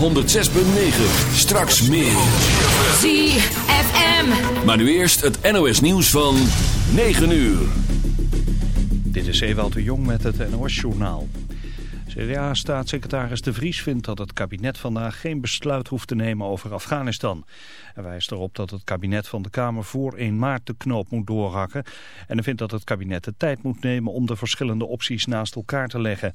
op 106.9. Straks meer. ZFM. Maar nu eerst het NOS nieuws van 9 uur. Dit is Ewald de Jong met het NOS-journaal. CDA-staatssecretaris De Vries vindt dat het kabinet vandaag geen besluit hoeft te nemen over Afghanistan. Hij wijst erop dat het kabinet van de Kamer voor 1 maart de knoop moet doorhakken. En hij vindt dat het kabinet de tijd moet nemen om de verschillende opties naast elkaar te leggen.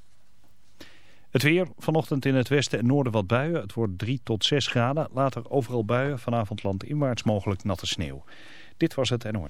Het weer, vanochtend in het westen en noorden wat buien. Het wordt 3 tot 6 graden. Later overal buien, vanavond landinwaarts mogelijk natte sneeuw. Dit was het NOR.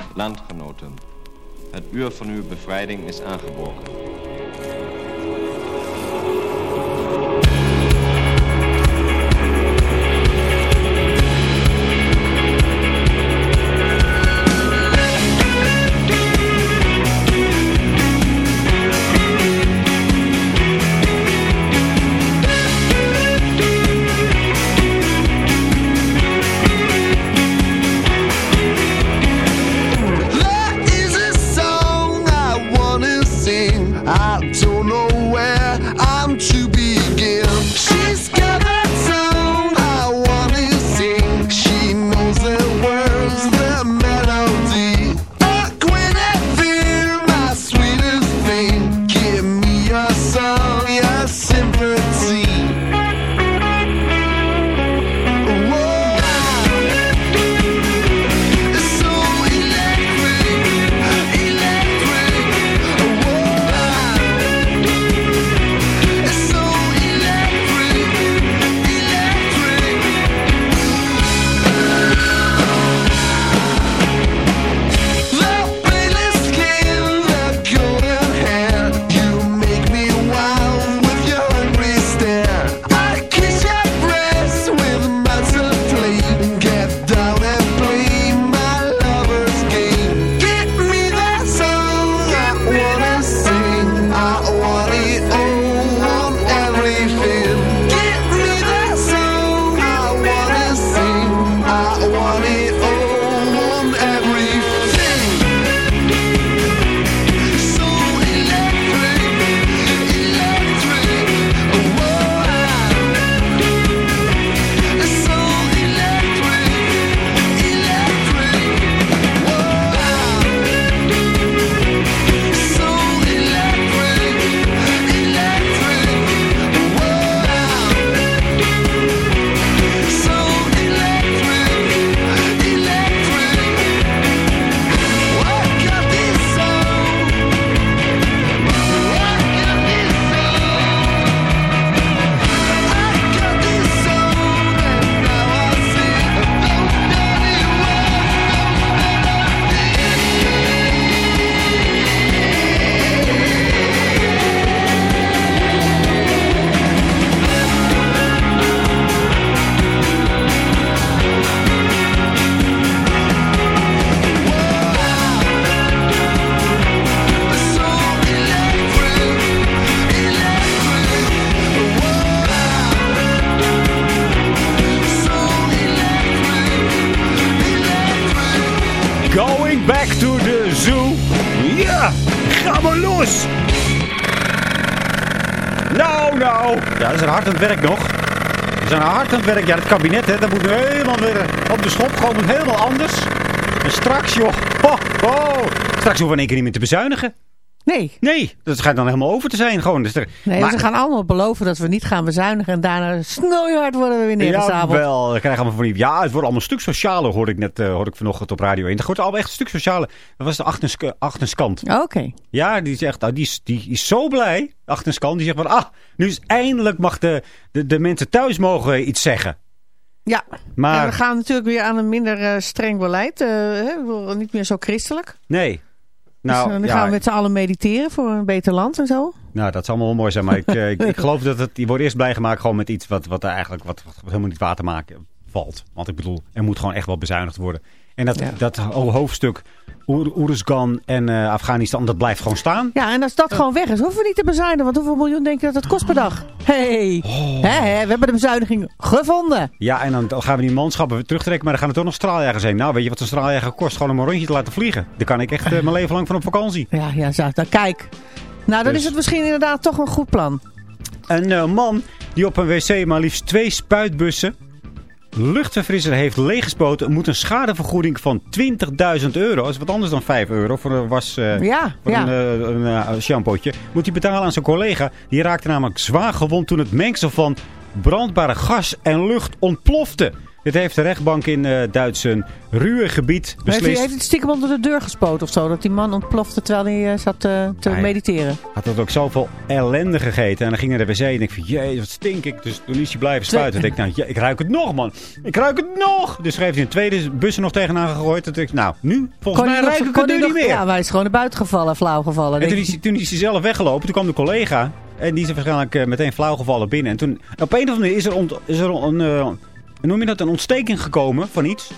Landgenoten, het uur van uw bevrijding is aangebroken. Ja, het kabinet, hè, dat moet helemaal weer op de schop. Gewoon helemaal anders. En straks, joh. Oh, oh. Straks hoeven we in één keer niet meer te bezuinigen. Nee. Nee, dat schijnt dan helemaal over te zijn. Gewoon. Dus er, Nee, maar, ze gaan allemaal beloven dat we niet gaan bezuinigen. En daarna snoeihard worden we weer neergezabeld. wel, we krijgen allemaal van die... Ja, het wordt allemaal een stuk socialer, hoorde ik net eh, hoorde ik vanochtend op Radio 1. Het wordt allemaal echt een stuk socialer. Dat was de Agnes, Agnes-kant. Oké. Ja, die zegt, nou, die, is, die is zo blij, Agnes-kant. Die zegt van, ah, nu is eindelijk mag de, de, de mensen thuis mogen iets zeggen. Ja, Maar- en we gaan natuurlijk weer aan een minder eh, streng beleid. eh, hè, niet meer zo christelijk. Nee. Dus Nou, eh, dan ja, gaan we met z'n allen mediteren voor een beter land en zo. nou, dat zou allemaal wel mooi zijn. Maar ik, eh, ik, ik geloof dat het, die wordt eerst blij gemaakt gewoon met iets wat, wat er eigenlijk wat, wat helemaal niet waar te maken valt. Want ik bedoel, er moet gewoon echt wel bezuinigd worden. En dat, Ja. dat ho- hoofdstuk Oer- Oeruzgan en eh, Afghanistan, dat blijft gewoon staan. Ja, en als dat gewoon weg is, hoeven we niet te bezuinigen. Want hoeveel miljoen denk je dat het kost per dag? hey. Oh. we hebben de bezuiniging gevonden. Ja, en dan gaan we die manschappen weer terugtrekken. Maar dan gaan er toch nog straaljagers heen. Nou, weet je wat een straaljager kost? Gewoon om een rondje te laten vliegen. Daar kan ik echt eh, mijn leven lang van op vakantie. Ja, ja, zo, nou kijk. Nou, dan Dus- is het misschien inderdaad toch een goed plan. Een eh, man die op een wc maar liefst twee spuitbussen luchtverfrisser heeft leeggespoten... moet een schadevergoeding van 20.000 euro. Dat is wat anders dan 5 euro voor een was... eh, Ja, voor ja. een, eh, een eh, shampootje. Moet hij betalen aan zijn collega. Die raakte namelijk zwaar gewond toen het mengsel van brandbare gas en lucht ontplofte. Dit heeft de rechtbank in eh Duits een ruwe gebied Maar Heeft hij beslist. heeft het stiekem onder de deur gespoten of zo? Dat die man ontplofte terwijl hij eh, zat eh, te Nee. mediteren. Had dat ook zoveel ellende gegeten. En dan ging hij naar de wc en ik van, jee, wat stink ik. Dus toen is hij blijven spuiten. Toen dacht ik, nou, ja, ik ruik het nog, man. Ik ruik het nog. Dus heeft hij een tweede bus er nog tegenaan gegooid. Toen dacht ik, nou, nu, volgens Kon mij hij ruik ik het nu hij niet meer. Ja, maar hij is gewoon naar buiten gevallen, flauw gevallen. En toen is, hij, toen is hij zelf weggelopen. Toen kwam de collega. En die is waarschijnlijk eh, meteen flauw gevallen binnen. En toen, op een of andere manier is er, ont- is er een, eh, noem je dat, een ontsteking gekomen van iets.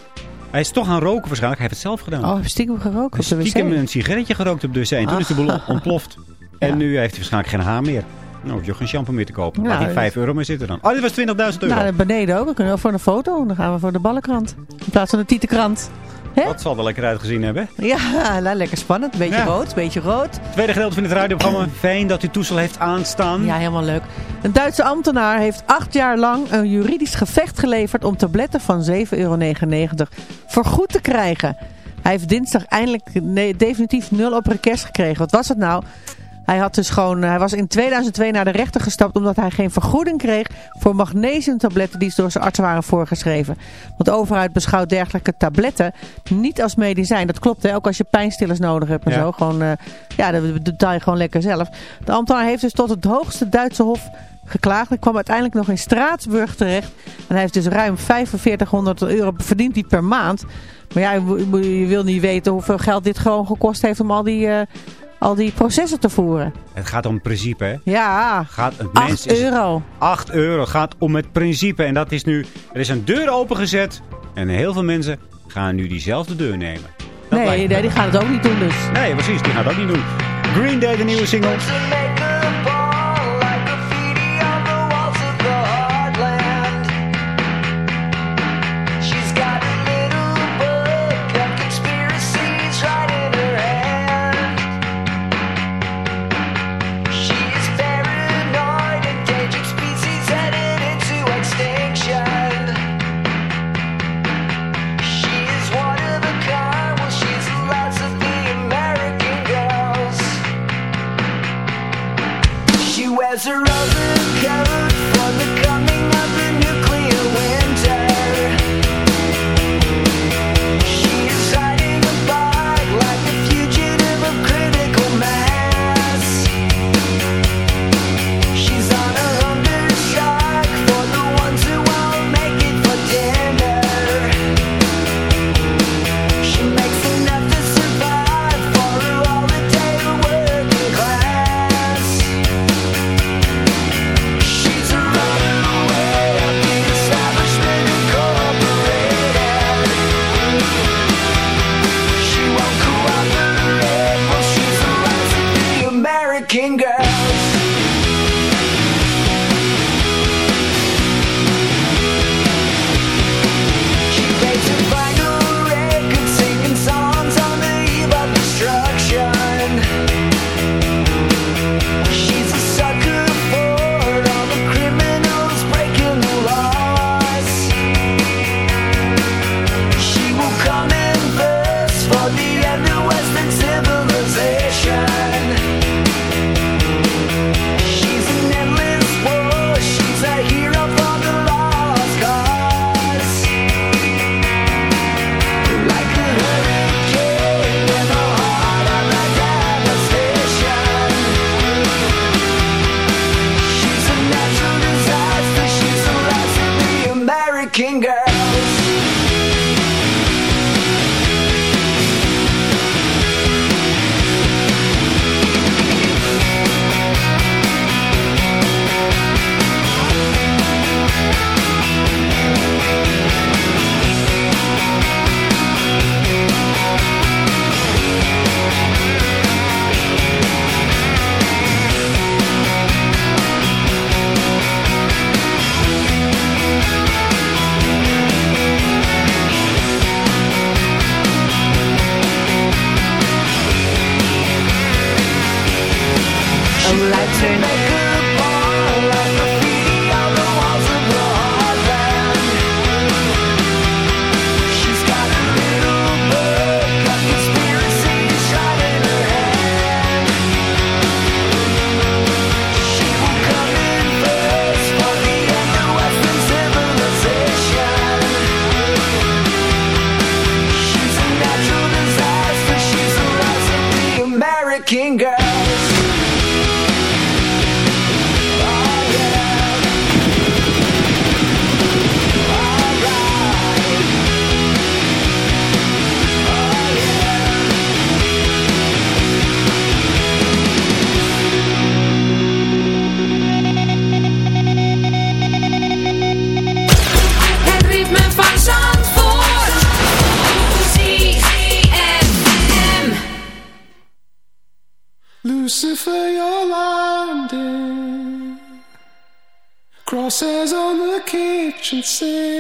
Hij is toch gaan roken waarschijnlijk. Hij heeft het zelf gedaan. Oh, hij heeft stiekem gerookt op de stiekem een sigaretje gerookt op de wc. En toen is de boel Ah. ontploft. En Ja. nu heeft hij waarschijnlijk geen haar meer. Nou, hoef je ook geen shampoo meer te kopen. Nou, Laat die dat- 5 euro mee zitten dan. Oh, dit was 20.000 euro. Nou, beneden ook. Dan kunnen we voor een foto. Dan gaan we voor de ballenkrant. In plaats van de tietenkrant. Hè? Dat zal er lekker uitgezien hebben. Ja, nou, lekker spannend. Beetje Ja. rood, beetje rood. Tweede gedeelte van het radioprogramma. Fijn dat u toestel heeft aanstaan. Ja, helemaal leuk. Een Duitse ambtenaar heeft acht jaar lang een juridisch gevecht geleverd om tabletten van 7,99 euro vergoed te krijgen. Hij heeft dinsdag eindelijk nee, definitief nul op request gekregen. Wat was het nou? Hij, had dus gewoon, hij was in 2002 naar de rechter gestapt omdat hij geen vergoeding kreeg voor magnesiumtabletten die door zijn arts waren voorgeschreven. Want de overheid beschouwt dergelijke tabletten niet als medicijn. Dat klopt, hè? ook als je pijnstillers nodig hebt en Ja. zo. Gewoon, eh, ja, dat betaal je gewoon lekker zelf. De ambtenaar heeft dus tot het hoogste Duitse hof geklaagd. Hij kwam uiteindelijk nog in Straatsburg terecht. En hij heeft dus ruim 4500 euro verdiend die per maand. Maar ja, je, je wil niet weten hoeveel geld dit gewoon gekost heeft om al die, eh, al die processen te voeren. Het gaat om principe, hè. Ja, Gaat, het 8 mens is- euro. 8 euro gaat om het principe. En dat is nu... Er is een deur opengezet. En heel veel mensen gaan nu diezelfde deur nemen. Dat Nee, nee, die gaan het ook niet doen dus. Nee, precies. Die gaat dat niet doen. Green Day, de nieuwe single. Nazareth. 生气。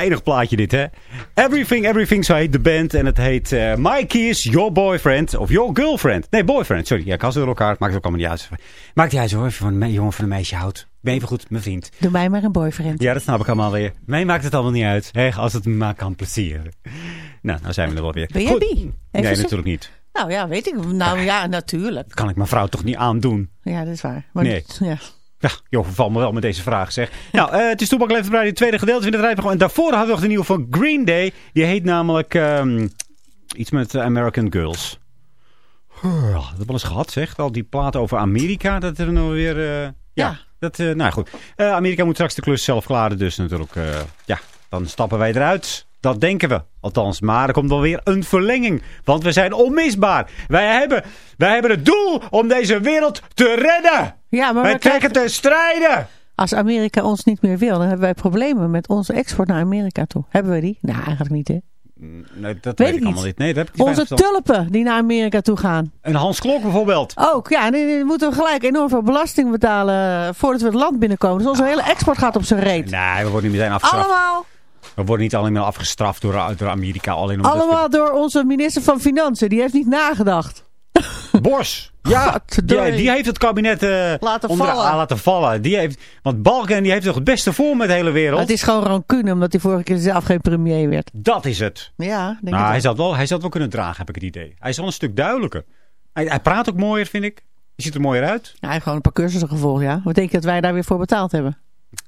Geinig plaatje dit, hè? Everything, Everything, zo heet de band. En het heet eh My Keys, Your Boyfriend. Of Your Girlfriend. Nee, Boyfriend, sorry. Ja, ik had ze door elkaar. Maakt ook allemaal niet uit. Maakt niet uit hoor, je van een jongen van een meisje houdt. Ben even goed, mijn vriend. Doe mij maar een boyfriend. Ja, dat snap ik allemaal weer. Mij maakt het allemaal niet uit. Hè, als het me maar kan plezieren. Nou, nou zijn we er wel weer. Ben Goed. bi? Nee, zo- natuurlijk niet. Nou ja, weet ik. Nou ja, natuurlijk. Kan ik mijn vrouw toch niet aandoen. Ja, dat is waar. Maar Nee. Ja. Ja, joh, val me wel met deze vraag, zeg. Nou, eh, het is Toepak Leeft bij het tweede gedeelte van het rijprogramma. En daarvoor hadden we nog de nieuwe van Green Day. Die heet namelijk ehm, iets met American Girls. Huh, dat heb ik wel eens gehad, zeg. Al die platen over Amerika, dat er nou weer... eh, ja, Ja. Dat, eh, nou goed. Amerika moet straks de klus zelf klaren, dus natuurlijk, ja, dan stappen wij eruit. Dat denken we. Althans, maar er komt wel weer een verlenging. Want we zijn onmisbaar. Wij hebben, wij hebben het doel om deze wereld te redden. Ja, maar wij trekken te strijden. Als Amerika ons niet meer wil, dan hebben wij problemen met onze export naar Amerika toe. Hebben we die? Nou, eigenlijk niet, hè? Nee, dat weet, Weet ik allemaal niet. Nee, dat heb ik Onze tulpen die naar Amerika toe gaan. Een Hans Klok bijvoorbeeld. Ook, ja, dan dan moeten we gelijk enorm veel belasting betalen voordat we het land binnenkomen. Dus onze hele export gaat op zijn reet. Nee, we worden niet meteen afgestraft. Allemaal, We worden niet alleen maar afgestraft door, door Amerika. Alleen allemaal door onze minister van Financiën. Die heeft niet nagedacht. Bos. Ja, die, die heeft het kabinet eh, Laten onder- vallen. ah, laten vallen. Die heeft, want Balken die heeft toch het beste voor met de hele wereld? Het is gewoon rancune, omdat hij vorige keer zelf geen premier werd. Dat is het. Ja, denk nou, ik hij zou, het wel, hij zou wel kunnen dragen, heb ik het idee. Hij is wel een stuk duidelijker. Hij, hij praat ook mooier, vind ik. Hij ziet er mooier uit. Ja, hij heeft gewoon een paar cursussen gevolgd, ja. Wat denk je dat wij daar weer voor betaald hebben?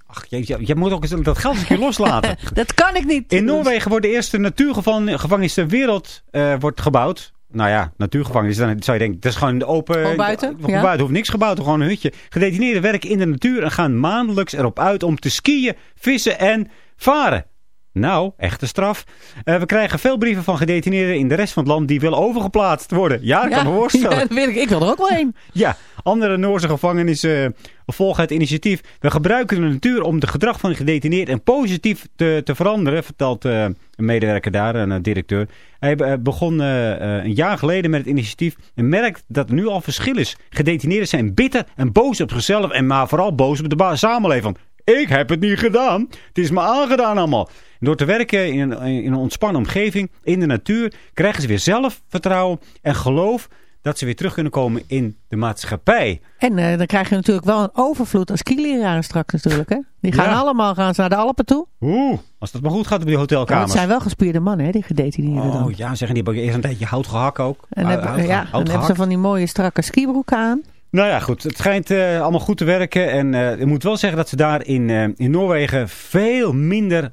Ach, je, je, je moet ook eens dat geld een keer loslaten. Dat kan ik niet. In Noorwegen wordt de eerste natuurgevangenis ter wereld eh, wordt gebouwd. Nou ja, natuurgevangenis, dan zou je denken, dat is gewoon de open... Gewoon buiten, ja. buiten, hoeft niks gebouwd, gewoon een hutje. Gedetineerden werken in de natuur en gaan maandelijks erop uit om te skiën, vissen en varen. Nou, echte straf. Eh, we krijgen veel brieven van gedetineerden in de rest van het land die willen overgeplaatst worden. Ja, ik kan me voorstellen. Ja, dat weet ik. Ik wil er ook wel heen. Ja, andere Noorse gevangenissen volgen het initiatief. We gebruiken de natuur om het gedrag van de gedetineerden positief te, te veranderen, vertelt eh, een medewerker daar, een eh, directeur. Hij eh, begon eh, eh, een jaar geleden met het initiatief en merkt dat er nu al verschil is. Gedetineerden zijn bitter en boos op zichzelf en maar vooral boos op de samenleving. Ik heb het niet gedaan. Het is me aangedaan allemaal. Door te werken in een, in een ontspannen omgeving, in de natuur, krijgen ze weer zelfvertrouwen en geloof dat ze weer terug kunnen komen in de maatschappij. En eh, dan krijg je natuurlijk wel een overvloed aan skileraren straks natuurlijk. Hè? Die gaan Ja. allemaal gaan ze naar de Alpen toe. Oeh, als dat maar goed gaat op die Ja, hotelkamers. het zijn wel gespierde mannen, hè, die gedetineerden dan. Oh ja, zeggen die hebben eerst een tijdje hout gehakt ook. En, Hout- hebben, hout- ja, hout dan hebben ze van die mooie strakke skibroeken aan. Nou ja, goed. Het schijnt eh, allemaal goed te werken. En eh ik moet wel zeggen dat ze daar in, eh, in Noorwegen veel minder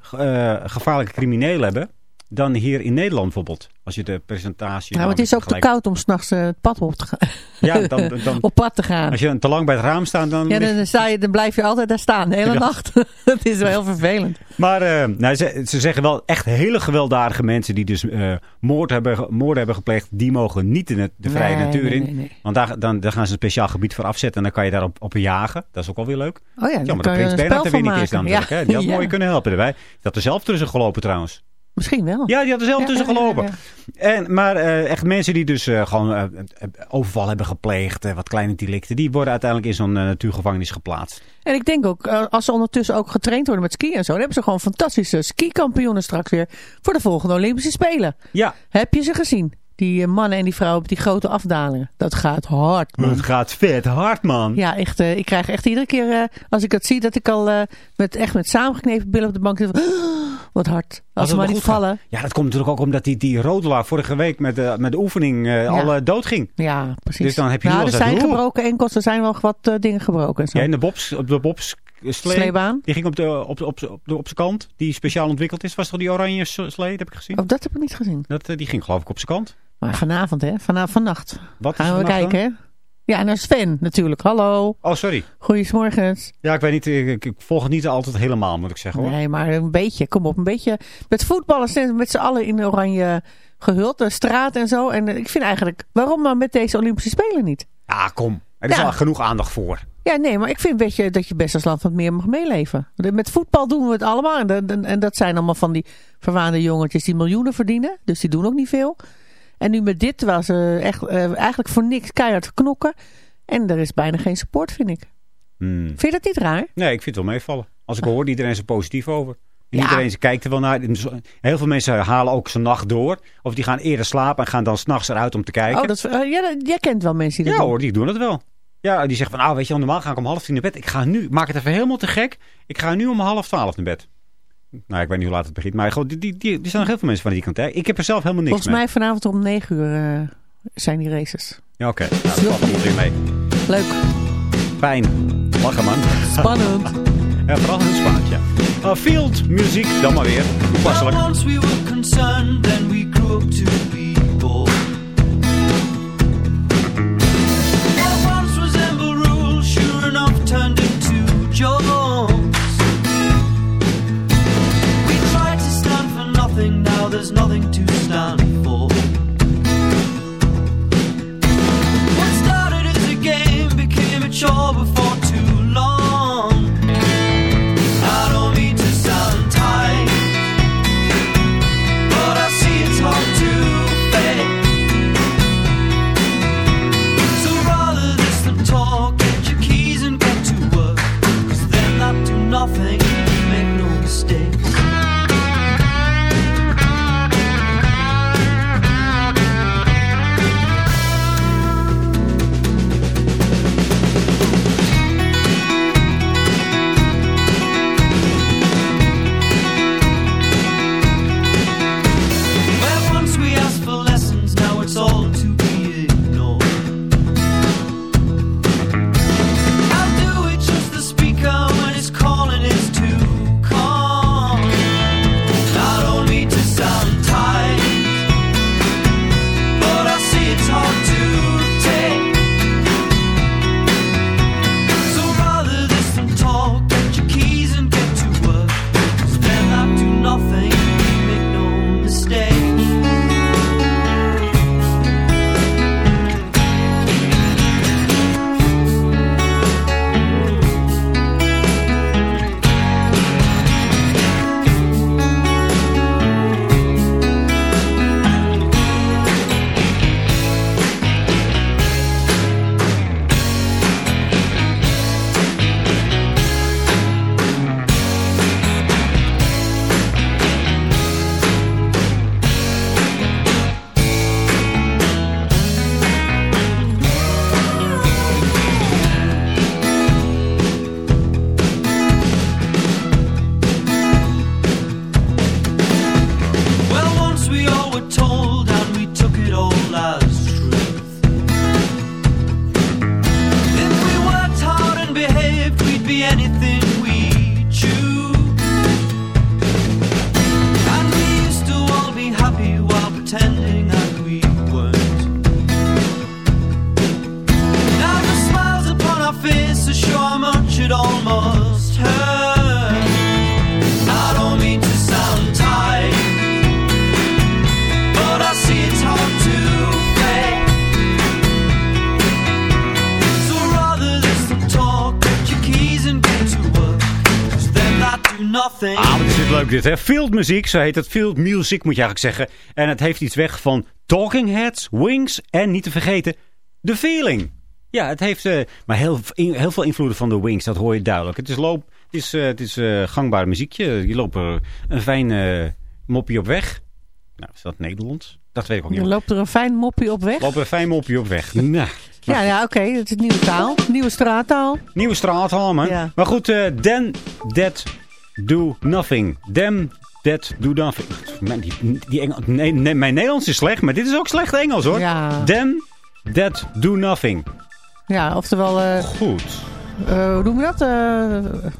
gevaarlijke criminelen hebben. Dan hier in Nederland bijvoorbeeld. Als je de presentatie... Nou, het is ook te koud om s'nachts uh, het pad op, te gaan. Ja, dan, dan, op pad te gaan. Als je te lang bij het raam staat, dan... Ja, dan, dan, sta je, dan blijf je altijd daar staan, de hele Ja. nacht. dat is wel heel vervelend. Maar uh, nou, ze, ze, zeggen wel echt hele gewelddadige mensen die dus uh, moord, hebben, moord hebben gepleegd. Die mogen niet in het, de vrije Nee, natuur in. nee, nee. Want daar, dan, daar gaan ze een speciaal gebied voor afzetten. En dan kan je daarop op jagen. Dat is ook wel weer leuk. Oh ja, Jammer dat Prins Bernhard er weer niet is dan. Ja. Hè? Die had mooi kunnen helpen erbij. Had er zelf tussen gelopen trouwens. Misschien wel. Ja, die had er zelf Ja, tussen ja, gelopen. ja. En, maar eh, echt mensen die dus eh, gewoon eh, overval hebben gepleegd. wat kleine delicten. Die worden uiteindelijk in zo'n natuurgevangenis geplaatst. En ik denk ook, als ze ondertussen ook getraind worden met skiën en zo, dan hebben ze gewoon fantastische skikampioenen straks weer voor de volgende Olympische Spelen. Ja. Heb je ze gezien? Die eh, mannen en die vrouwen op die grote afdalingen. Dat gaat hard, man. Het gaat vet hard man. Ja, echt. eh, ik krijg echt iedere keer, eh, als ik dat zie, dat ik al met, echt met samengeknepen billen op de bank zit. van, wat hard. Als, ze maar niet gaat. vallen. Ja, dat komt natuurlijk ook omdat die, die rodelaar vorige week met de, met de oefening al eh, doodging. Ja, precies. Dus dan heb je nou, nu er zijn gebroken enkels, er zijn wel wat dingen gebroken. en Zo. Ja, en de bobs, op de bobs slee, Sleebaan? Die ging op, de, op, op, op, de, op zijn kant. Die speciaal ontwikkeld is. Was toch die oranje slee? Dat heb ik gezien. Oh, dat heb ik niet gezien. Dat, die ging geloof ik op zijn kant. Maar vanavond, hè? Vanavond, vannacht. Wat Gaan we kijken, hè? Ja, naar Sven natuurlijk. Hallo. Oh, sorry. Goedemorgens. Ja, ik weet niet. Ik, ik- ik volg het niet altijd helemaal, moet ik zeggen hoor. Nee, maar een beetje. Kom op, een beetje. Met voetballen zijn ze met z'n allen in oranje gehuld. De straat en zo. En eh, ik vind eigenlijk, waarom dan met deze Olympische Spelen niet? Ja, kom. Er is Ja. al genoeg aandacht voor. Ja, nee, maar ik vind weet je, dat je best als land wat meer mag meeleven. Met voetbal doen we het allemaal. En, de- en dat zijn allemaal van die verwaande jongetjes die miljoenen verdienen. Dus die doen ook niet veel. En nu met dit, terwijl ze echt, eh, eigenlijk voor niks keihard knokken. En er is bijna geen support, vind ik. Hmm. Vind je dat niet raar? Nee, ik vind het wel meevallen. Als ik hoor, iedereen is er positief over. En Ja. Iedereen kijkt er wel naar. Heel veel mensen halen ook zijn nacht door. Of die gaan eerder slapen en gaan dan s'nachts eruit om te kijken. Oh, dat, eh, ja, dat- jij kent wel mensen die Ja dat doen. hoor, die doen het wel. Ja, die zeggen van, nou weet je, normaal ga ik om half tien naar bed. Ik ga nu, maak het even helemaal te gek. Ik ga nu om half twaalf naar bed. Nou, ik weet niet hoe laat het begint. Maar gewoon, die, die, die, er zijn nog heel veel mensen van die kant. Hè. Ik heb er zelf helemaal niks Volgens mee. mij vanavond om 9 uur eh, zijn die races. Ja, oké. Nou, dat valt weer mee. Leuk. Fijn. Lachen man. Spannend. ja, vooral een spaatje. Uh, field muziek, dan maar weer. Toepasselijk. Is dit hè? Field muziek, zo heet het. Field music moet je eigenlijk zeggen. En het heeft iets weg van Talking Heads, Wings en niet te vergeten, The Feeling. Ja, het heeft eh, maar heel, veel invloeden van de Wings, dat hoor je duidelijk. Het is, loop, het is, eh, het is eh, gangbaar muziekje. Je loopt er een fijn moppie op weg. Nou, is dat Nederlands? Dat weet ik ook niet. Je loopt er een fijn moppie op weg. Loop een fijn moppie op weg. Nou, Ja, ja oké. Het is nieuwe taal. Nieuwe straattaal. Nieuwe straattaal, man. Ja. Maar goed, then that do nothing. Them that do nothing. Man, die, die Engel, nee, nee, mijn Nederlands is slecht, maar dit is ook slecht Engels, hoor. Ja. Them that do nothing. Ja, oftewel... eh Goed. eh, hoe noem je dat? Eh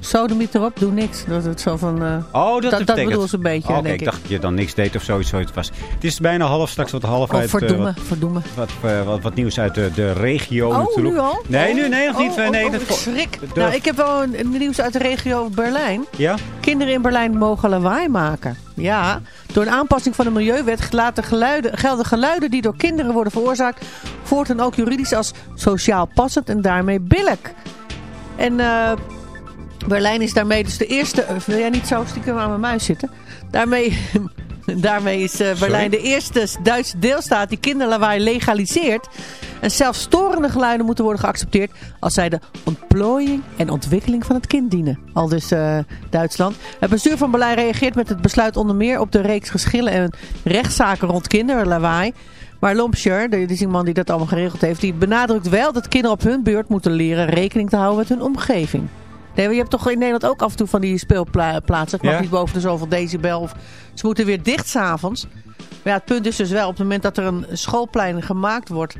Sodomiet erop, doe niks. Dat het zo van... eh, Oh, dat, dat, bedoel ze een beetje, Oh, Oké, denk ik dacht dat je dan niks deed of zoiets. zoiets was. Het is bijna half, straks wat half Oh, uit. eh, verdomme, wat, verdomme. wat, eh, wat, wat nieuws uit de, de regio Oh, natuurlijk. nu al? Nee, Oh, nu, nee, nog niet. oh, nee, oh, dat schrik. de- Nou, ik heb wel een, een nieuws uit de regio Berlijn. Ja? Kinderen in Berlijn mogen lawaai maken. Ja, door een aanpassing van de Milieuwet laten geluiden, gelden geluiden die door kinderen worden veroorzaakt... voortaan ook juridisch als sociaal passend en daarmee billijk. En eh, Berlijn is daarmee dus de eerste... eh, wil jij niet zo stiekem aan mijn muis zitten? Daarmee... Daarmee is eh, Berlijn de eerste Duitse deelstaat die kinderlawaai legaliseert. En zelfs storende geluiden moeten worden geaccepteerd als zij de ontplooiing en ontwikkeling van het kind dienen. Al dus eh, Duitsland. Het bestuur van Berlijn reageert met het besluit onder meer op de reeks geschillen en rechtszaken rond kinderlawaai. Maar Lompscher, is iemand die dat allemaal geregeld heeft, die benadrukt wel dat kinderen op hun beurt moeten leren rekening te houden met hun omgeving. Nee, maar je hebt toch in Nederland ook af en toe van die speelplaatsen. Het mag Ja. niet boven de zoveel decibel. Of, ze moeten weer dicht s'avonds. Maar ja, het punt is dus wel, op het moment dat er een schoolplein gemaakt wordt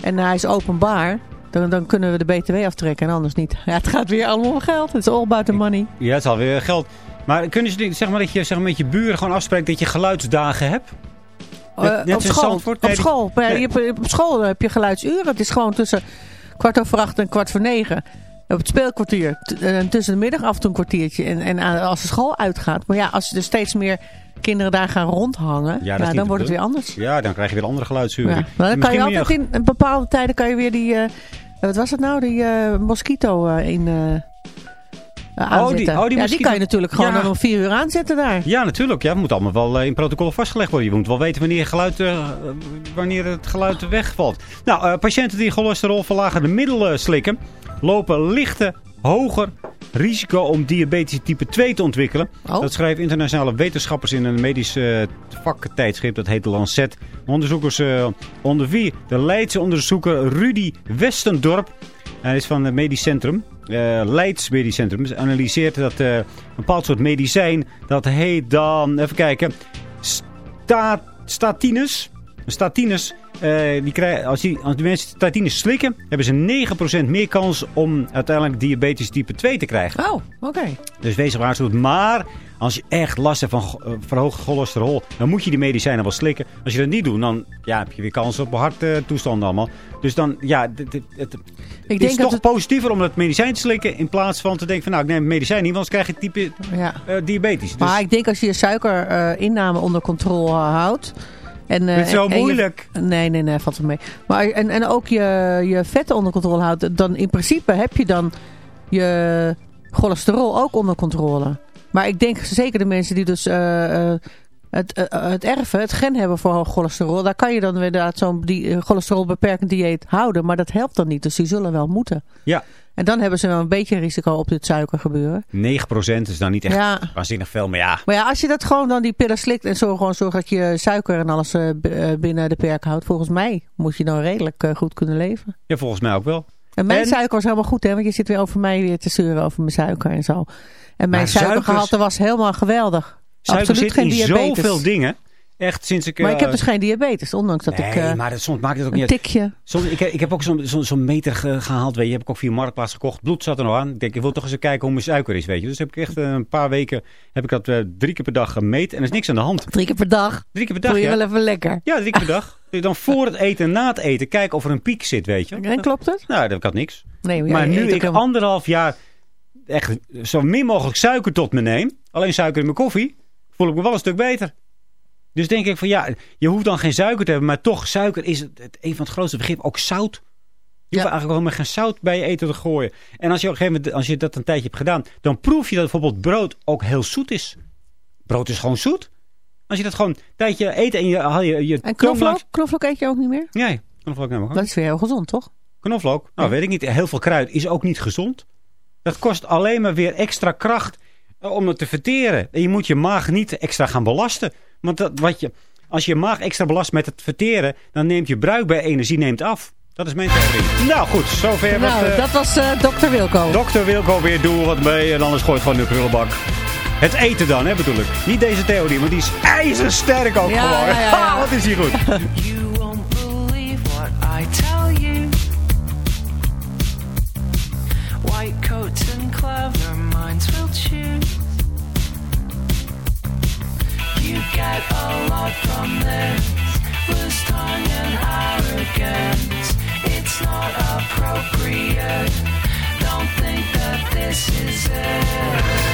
en hij is openbaar, dan, dan kunnen we de BTW aftrekken en anders niet. Ja, het gaat weer allemaal om geld. Het is all about the money. Ja, het is alweer geld. Maar kunnen ze niet, zeg maar dat je zeg maar, met je buren gewoon afspreekt dat je geluidsdagen hebt? Net- Eh, net op school. Op Nee, school. Maar ja, Nee. je hebt- op school heb je geluidsuren. Het is gewoon tussen kwart over acht en kwart voor negen. Op het speelkwartier. En tussen de middag af en toe een kwartiertje. En, en als de school uitgaat. Maar ja, als er steeds meer kinderen daar gaan rondhangen. Ja, dan de wordt het weer anders. Ja, dan krijg je weer andere geluidsuren. Ja. Maar dan kan je altijd in, bepaalde tijden kan je weer die... eh, wat was het nou? Die eh, mosquito eh, in... eh eh, Oh, die- oh, die ja, mosquito- die kan je natuurlijk gewoon Ja. om vier uur aanzetten daar. Ja, natuurlijk. Ja, het moet allemaal wel eh, in protocollen vastgelegd worden. Je moet wel weten wanneer, geluid, eh, wanneer het geluid wegvalt. Nou, eh, patiënten die cholesterolverlagende middelen slikken... lopen lichte, hoger risico om diabetes type 2 te ontwikkelen. Oh. Dat schrijven internationale wetenschappers in een medisch eh, vaktijdschrift. Dat heet Lancet. Onderzoekers eh, onder wie de Leidse onderzoeker Rudy Westendorp... Hij is van het medisch centrum. eh Leids Medisch Centrum. Analyseert dat een bepaald soort medicijn. Dat heet dan, even kijken, sta, statines. Statines, eh, die krijgen, als, die, als die mensen statines slikken, hebben ze 9% meer kans om uiteindelijk diabetes type 2 te krijgen. Oh, oké. Dus wees gewaarschuwd. Maar als je echt last hebt van uh, verhoogd cholesterol, dan moet je die medicijnen wel slikken. Als je dat niet doet, dan ja, heb je weer kans op harttoestanden allemaal. Dus dan, ja, het, Ik is denk toch dat het, positiever om dat medicijn te slikken in plaats van te denken van nou, ik neem medicijn niet, want anders krijg je type ja. eh, diabetes. Dus Maar ik denk als je je suikerinname onder controle houdt. En, is zo en- en je- moeilijk. nee, nee, nee, valt wel mee. Maar, en, en ook je, je vetten onder controle houdt. Dan in principe heb je dan je cholesterol ook onder controle. Maar ik denk zeker de mensen die dus eh, eh, het, eh, het erven, het gen hebben voor hoog cholesterol. Daar kan je dan inderdaad zo'n eh, cholesterolbeperkend dieet houden. Maar dat helpt dan niet. Dus die zullen wel moeten. Ja, En dan hebben ze wel een beetje risico op dit suikergebeuren. 9% is dan niet echt Ja. waanzinnig veel, maar ja. Maar ja, als je dat gewoon dan die pillen slikt en zo gewoon zorgt dat je suiker en alles eh, eh, binnen de perk houdt. Volgens mij moet je dan redelijk eh, goed kunnen leven. Ja, volgens mij ook wel. En mijn En- suiker was helemaal goed, hè? Want je zit weer over mij weer te zeuren over mijn suiker en zo. En mijn Maar suikergehalte suikers- was helemaal geweldig. Suiker Absoluut zit geen in diabetes. zoveel dingen. Echt sinds ik... Maar ik eh, heb dus geen diabetes, ondanks dat nee, ik eh, maar dat, soms maakt het ook een niet uit. tikje... Soms, ik, heb- ik heb ook zo'n zo'n zo'n meter ge- gehaald, weet je. Heb ik ook via Marktplaats gekocht. Bloed zat er nog aan. Ik denk, ik wil toch eens kijken hoe mijn suiker is, weet je. Dus heb ik echt eh, een paar weken, heb ik dat eh, drie keer per dag gemeten. En er is niks aan de hand. Drie keer per dag. Drie keer per dag, Voel je ja. wel even lekker. Ja, drie keer per dag. Dan voor het eten en na het eten kijken of er een piek zit, weet je. En klopt het? Nou, dat had niks. Nee, maar nu ik helemaal- anderhalf jaar echt zo min mogelijk suiker tot me neem. Alleen suiker in mijn koffie. Voel ik me wel een stuk beter. Dus denk ik van ja, je hoeft dan geen suiker te hebben. Maar toch, suiker is het, het, een van het grootste begrippen. Ook zout. Je hoeft eigenlijk helemaal geen zout bij je eten te gooien. En als je op een gegeven moment, als je dat een tijdje hebt gedaan, dan proef je dat bijvoorbeeld brood ook heel zoet is. Brood is gewoon zoet. Als je dat gewoon een tijdje eet en je haal je, je En knoflook? Knoflook eet je ook niet meer? Nee, knoflook neem ik ook. Dat is weer heel gezond, toch? Knoflook? Nou, weet ik niet. Heel veel kruid is ook niet gezond. Dat kost alleen maar weer extra kracht om het te verteren. En je moet je maag niet extra gaan belasten. Want dat, wat je, als je je maag extra belast met het verteren, dan neemt je bruikbare energie neemt af. Dat is mijn theorie. Nou goed, zover nou, met, eh, dat was eh dokter Wilco. Dokter Wilco weer doe wat mee en anders gooit gewoon de prullenbak. Het eten dan, hè, bedoel ik. Niet deze theorie, maar die is ijzersterk ook Ja, gewoon. ja, ja, ja. Ha, wat is hier goed. You won't believe what I tell you. White coats and clever minds will choose. You get a lot from this loose tongue and arrogance. It's not appropriate. Don't think that this is it.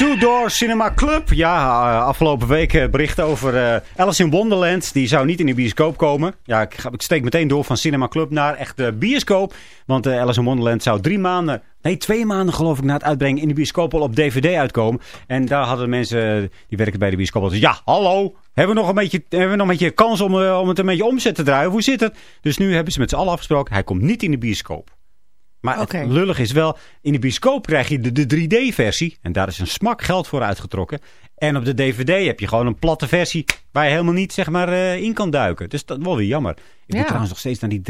Two Door Cinema Club. Ja, eh, afgelopen week eh, bericht over eh, Alice in Wonderland. Die zou niet in de bioscoop komen. Ja, ik, ik steek meteen door van Cinema Club naar echt de bioscoop. Want Alice in Wonderland zou drie maanden, nee twee maanden geloof ik, na het uitbrengen in de bioscoop al op DVD uitkomen. En daar hadden mensen die werken bij de bioscoop al gezegd, ja, hallo, hebben we nog een beetje, hebben we nog een beetje kans om, om het een beetje omzet te draaien? Hoe zit het? Dus nu hebben ze met z'n allen afgesproken, hij komt niet in de bioscoop. Maar het lullig is wel, in de bioscoop krijg je de, de 3D-versie. En daar is een smak geld voor uitgetrokken. En op de DVD heb je gewoon een platte versie waar je helemaal niet zeg maar, eh, in kan duiken. Dus dat is wel weer jammer. Ik Ja. moet trouwens nog steeds naar die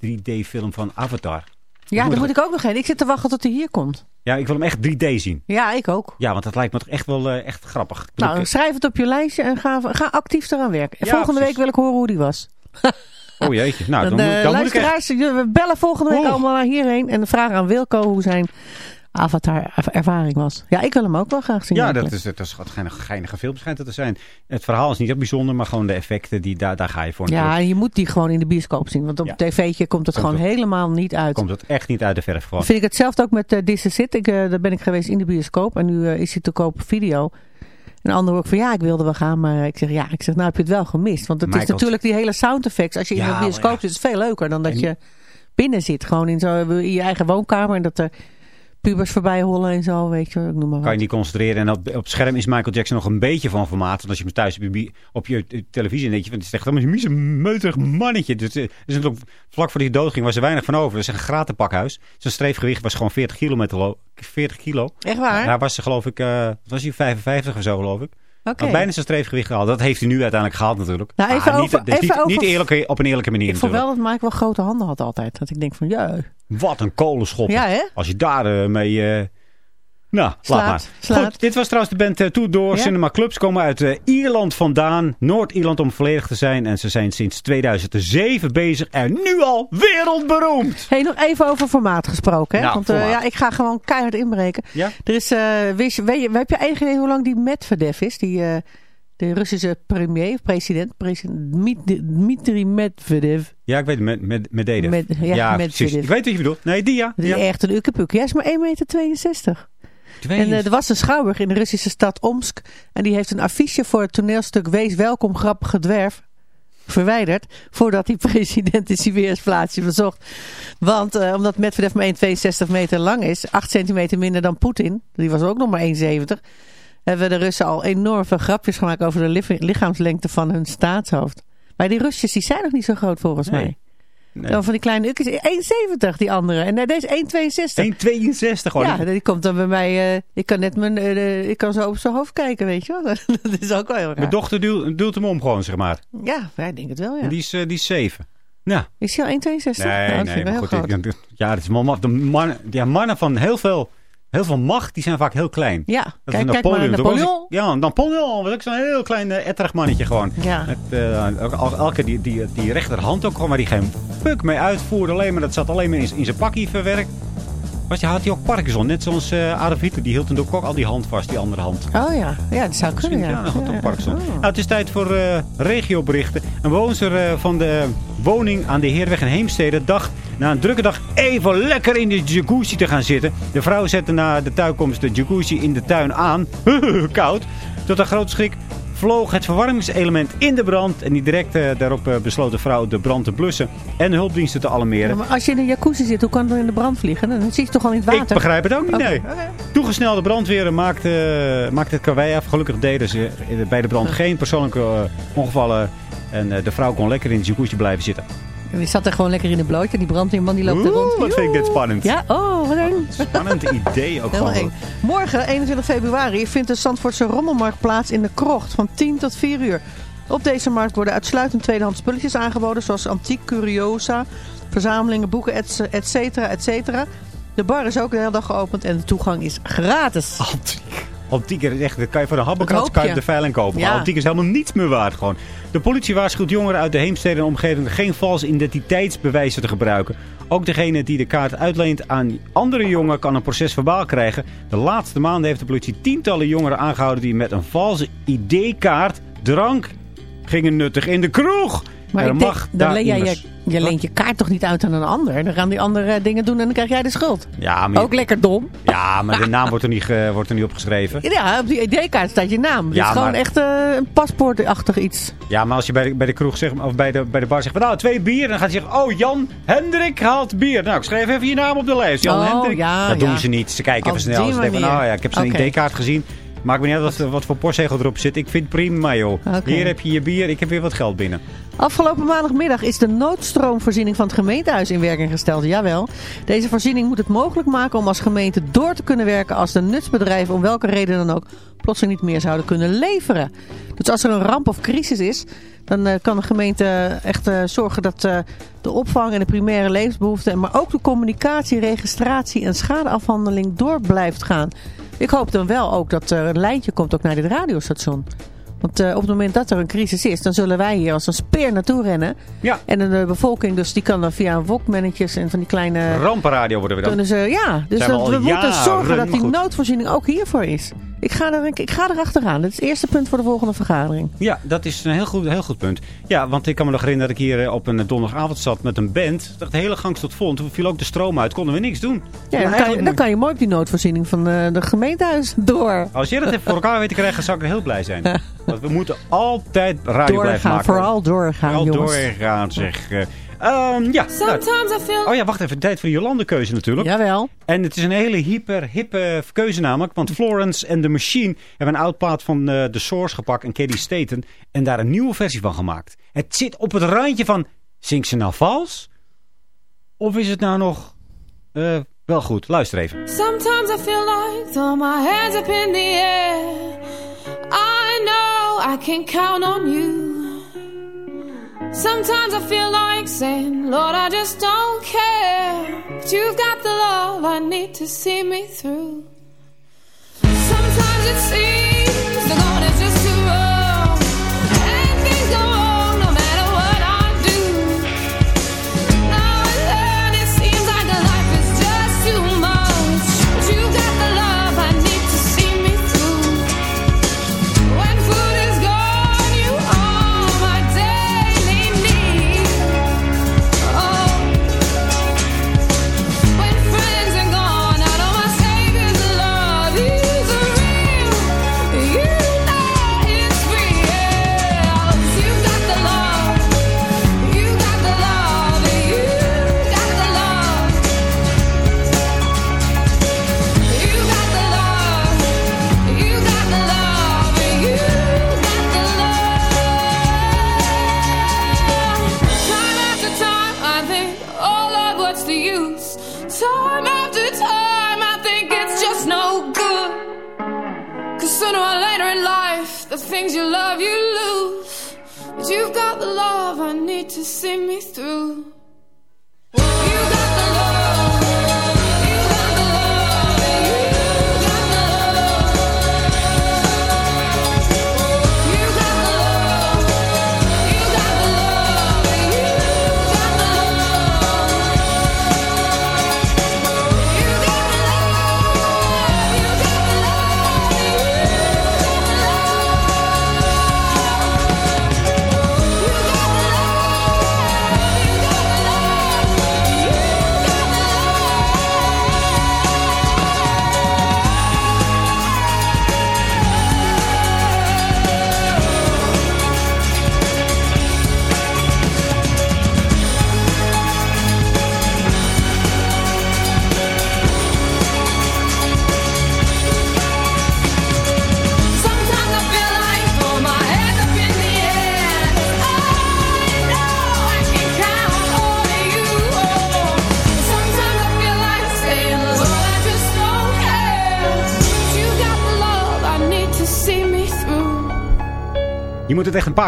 3D-film van Avatar. Ja, moet daar moet ik ook nog heen. Ik zit te wachten tot hij hier komt. Ja, ik wil hem echt 3D zien. Ja, ik ook. Ja, want dat lijkt me toch echt wel eh, echt grappig. Ik Nou, bedoel, schrijf het op je lijstje en ga, ga actief eraan werken. Ja, volgende precies. week wil ik horen hoe die was. oh jeetje, nou, dan, Dan, moet, eh, dan moet ik echt... luisteraars, we bellen volgende week allemaal naar hierheen en vragen aan Wilco hoe zijn Avatar-ervaring was. Ja, ik wil hem ook wel graag zien. Ja, eigenlijk. dat is, dat is wat geinige, geinige film schijnt het te zijn. Het verhaal is niet echt bijzonder, maar gewoon de effecten, die, daar, daar ga je voor. Ja, je moet die gewoon in de bioscoop zien. Want op Ja. tv'tje komt het Komt gewoon het- helemaal niet uit. Komt het echt niet uit de verf gewoon. Vind ik hetzelfde ook met uh, This Is It. Ik, eh, daar ben ik geweest in de bioscoop. En nu eh, is hij te koop op video. En de ander ook van ja, ik wilde wel gaan. Maar ik zeg ja, ik zeg nou heb je het wel gemist. Want het is natuurlijk die hele sound effects. Als je in Ja, de maar bioscoop ja. zit, is het veel leuker dan dat En- je binnen zit. Gewoon in, zo, in je eigen woonkamer. En dat er pubers voorbij hollen en zo. Weet je, ik noem maar kan wat. je niet concentreren. En op, op het scherm is Michael Jackson nog een beetje van formaat. Want als je hem thuis op je, eh, televisie denk je, van, het is echt een mieze meuterig mannetje. Dus, eh, dus vlak voor die dood ging was er weinig van over. Dat is een gratenpakhuis. Zijn streefgewicht was gewoon 40 kilometer, lo- 40 kilo. Echt waar? Daar was ze geloof ik, eh, was hij 55 of zo geloof ik. Oké. Had bijna zijn streefgewicht gehaald. Dat heeft hij nu uiteindelijk gehaald natuurlijk. Nou, even Ah, niet, even niet, niet over- eerlijk, op een eerlijke manier Ik vond natuurlijk. wel dat Mike wel grote handen had altijd. Dat ik denk van, ja, Wat een kolenschop. Ja, hè? Als je daar eh, mee... eh, nou, Slaat, laat maar. slaat. Goed, dit was trouwens de band uh, Two Door Ja? Cinema Clubs. Komen uit eh, Ierland vandaan. Noord-Ierland om volledig te zijn. En ze zijn sinds 2007 bezig. En nu al wereldberoemd. Hey, nog even over formaat gesproken. Hè? Nou, Want eh, formaat. ja, ik ga gewoon keihard inbreken. Ja? Er is, eh, wist je, weet je, heb je eigen idee hoe lang die Medvedev is? Die, eh, de Russische premier, president, president Dmit- Dmitri Medvedev. Ja, ik weet het. Met, met, Medvedev. Ja. Medvedev. Ik weet wat je bedoelt. Nee, die ja. Ja. echt een ukkepuk. Hij is maar 1,62 meter. En eh, er was een schouwburg in de Russische stad Omsk. En die heeft een affiche voor het toneelstuk Wees welkom grappige dwerf verwijderd. Voordat die president de Siberiërs bezocht. Want eh, omdat Medvedev maar 1,62 meter lang is. 8 centimeter minder dan Poetin. Die was ook nog maar 1,70. Hebben de Russen al enorm veel grapjes gemaakt over de li- lichaamslengte van hun staatshoofd. Maar die Rusjes die zijn nog niet zo groot volgens Nee. mij. Nee. Dan van die kleine ukjes. 1,70 die andere. En deze 1,62. 1,62 gewoon. Ja, die komt dan bij mij. eh, ik kan net mijn. eh, ik kan zo op zijn hoofd kijken, weet je wel. dat is ook wel heel raar. Mijn dochter duwt, duwt hem om gewoon, zeg maar. Ja, ja, ik denk het wel, ja. En die is, eh, die is 7. Nou, Is hij al 1,62? nee, Nou, dat nee, vind ik wel heel goed. groot. ik- Ja, het is man, de man, ja, mannen van heel veel, heel veel macht, die zijn vaak heel klein. Ja, Dat kijk, is kijk maar naar Toen was ik- Napoleon. Ja, Napoleon was ook zo'n heel klein uh, etterig mannetje gewoon. Ja. Met, eh, elke die, die, die rechterhand ook gewoon, waar die geen fuck mee uitvoerde. Alleen maar, dat zat alleen maar in, in zijn pakkie verwerkt. Was, had hij ook Parkinson, net zoals eh Adolf Hitler. Die hield hem ook al die hand vast, die andere hand. Oh ja, ja, dat zou kunnen, ja. ja, Ja, op Parkinson. oh. Nou, het is tijd voor eh, regioberichten. Een woonster eh, van de woning aan de Heerweg in Heemstede dacht na een drukke dag even lekker in de jacuzzi te gaan zitten. De vrouw zette na de thuiskomst de jacuzzi in de tuin aan. Koud. Tot haar grote schrik vloog het verwarmingselement in de brand. En die direct eh, daarop eh, besloot de vrouw de brand te blussen en de hulpdiensten te alarmeren. Ja, maar als je in een jacuzzi zit, hoe kan het dan in de brand vliegen? Dan zit je toch al in het water? Ik begrijp het ook niet, nee. oké. Toegesnelde brandweer maakte, maakte het karwei af. Gelukkig deden ze bij de brand geen persoonlijke eh, ongevallen. En eh, de vrouw kon lekker in de jacuzzi blijven zitten. Die zat er gewoon lekker in de blootje. Die brandweerman die loopt er rond. wat vind ik dit spannend. Ja, oh, wat eng. Spannend idee ook Heel gewoon. eng. Morgen, 21 februari, vindt de Zandvoortse Rommelmarkt plaats in de Krocht van 10 tot 4 uur. Op deze markt worden uitsluitend tweedehands spulletjes aangeboden, zoals antiek, curiosa, verzamelingen, boeken, et cetera, et cetera. De bar is ook de hele dag geopend en de toegang is gratis. Antiek. Antiek is echt, dat kan je voor een habbekrats hoop kan je de veiling kopen. Ja. Maar Antiek is helemaal niets meer waard gewoon. De politie waarschuwt jongeren uit de Heemstede en omgeving geen valse identiteitsbewijzen te gebruiken. Ook degene die de kaart uitleent aan andere jongeren kan een proces verbaal krijgen. De laatste maanden heeft de politie tientallen jongeren aangehouden die met een valse ID-kaart drank gingen nuttig in de kroeg. Maar ik denk, mag dan leen jij je, je leent je kaart toch niet uit aan een ander? Dan gaan die andere dingen doen en dan krijg jij de schuld. Ja, maar, Ook lekker dom. ja, maar de naam wordt er niet, wordt er niet opgeschreven. Ja, op die ID-kaart staat je naam. Het Ja, is gewoon maar- echt eh, een paspoortachtig iets. Ja, maar als je bij de, bij de kroeg zegt, of bij de, bij de bar zegt, van, nou, twee bier. Dan gaat hij zeggen, oh, Jan Hendrik haalt bier. Nou, ik schrijf even je naam op de lijst. Jan Oh, Hendrik. ja, dat ja. doen ze niet. Ze kijken Op even snel. Ze denken nou ja, ik heb zo'n Oké. ID-kaart gezien. Maakt me niet uit wat, wat voor postzegel erop zit. Ik vind het prima, joh. Hier heb je je bier. Ik heb weer wat geld binnen. Afgelopen maandagmiddag is de noodstroomvoorziening van het gemeentehuis in werking gesteld. Jawel. Deze voorziening moet het mogelijk maken om als gemeente door te kunnen werken als de nutsbedrijven om welke reden dan ook plotseling niet meer zouden kunnen leveren. Dus als er een ramp of crisis is, dan eh, kan de gemeente echt eh, zorgen dat eh, de opvang en de primaire levensbehoeften, maar ook de communicatie, registratie en schadeafhandeling door blijft gaan. Ik hoop dan wel ook dat er een lijntje komt ook naar dit radiostation. Want eh, op het moment dat er een crisis is, dan zullen wij hier als een speer naartoe rennen. Ja. En de bevolking dus, die kan dan via wokmannetjes en van die kleine... Rampenradio worden we dan. Kunnen ze, ja, dus we moeten zorgen dat die noodvoorziening ook hiervoor is. Ik ga, er, ik ga er achteraan. Dat is het eerste punt voor de volgende vergadering. Ja, dat is een heel goed, heel goed punt. Ja, want ik kan me nog herinneren dat ik hier eh, op een donderdagavond zat met een band. Dat de hele gang stond vol. En toen viel ook de stroom uit. Konden we niks doen. Ja, dan, kan je, eigenlijk dan kan je mooi op die noodvoorziening van eh, de gemeentehuis door. Als jij dat even voor elkaar weet te krijgen, zou ik er heel blij zijn. Want we moeten altijd radio blijven Doorgaan, maken. vooral doorgaan, Vooral jongens. doorgaan, zeg. Eh. Ehm, ja, nou. Sometimes I feel Oh ja, wacht even. Tijd voor de Jolande-keuze natuurlijk. Jawel. En het is een hele hyper, hippe keuze namelijk. Want Florence and the Machine hebben een oud plaat van eh, The Source gepakt en Katie Staten. En daar een nieuwe versie van gemaakt. Het zit op het randje van, zingt ze nou vals? Of is het nou nog eh, wel goed? Luister even. Sometimes I feel like throw my hands up in the air. I know I can count on you. Sometimes I feel like saying, Lord, I just don't care. But you've got the love I need to see me through. Sometimes it seems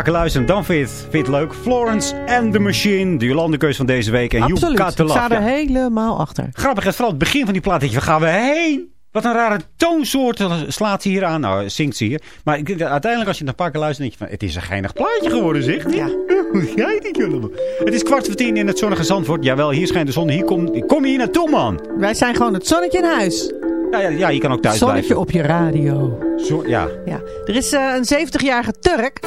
het keer luisteren. Dan vind je het, vind je het leuk. Florence and the Machine. De Jolandekeus van deze week. En Absoluut. Got the Ik sta er Ja. helemaal achter. Grappig is vooral het begin van die plaat. Waar gaan we heen? Wat een rare toonsoort slaat ze hier aan. Nou, zingt ze hier. Maar ik, uiteindelijk als je het een paar keer luistert, denk je van... Het is een geinig plaatje geworden, zeg. Ja. Hoe jij die kunnen Het is kwart voor tien in het zonnige Zandvoort. Jawel, hier schijnt de zon. Hier kom, kom je hier naartoe, man. Wij zijn gewoon het zonnetje in huis. Ja, ja, ja je kan ook thuis Zonnetje blijven. op je radio. Zo, ja. Ja. Er is eh, een 70-jarige Turk.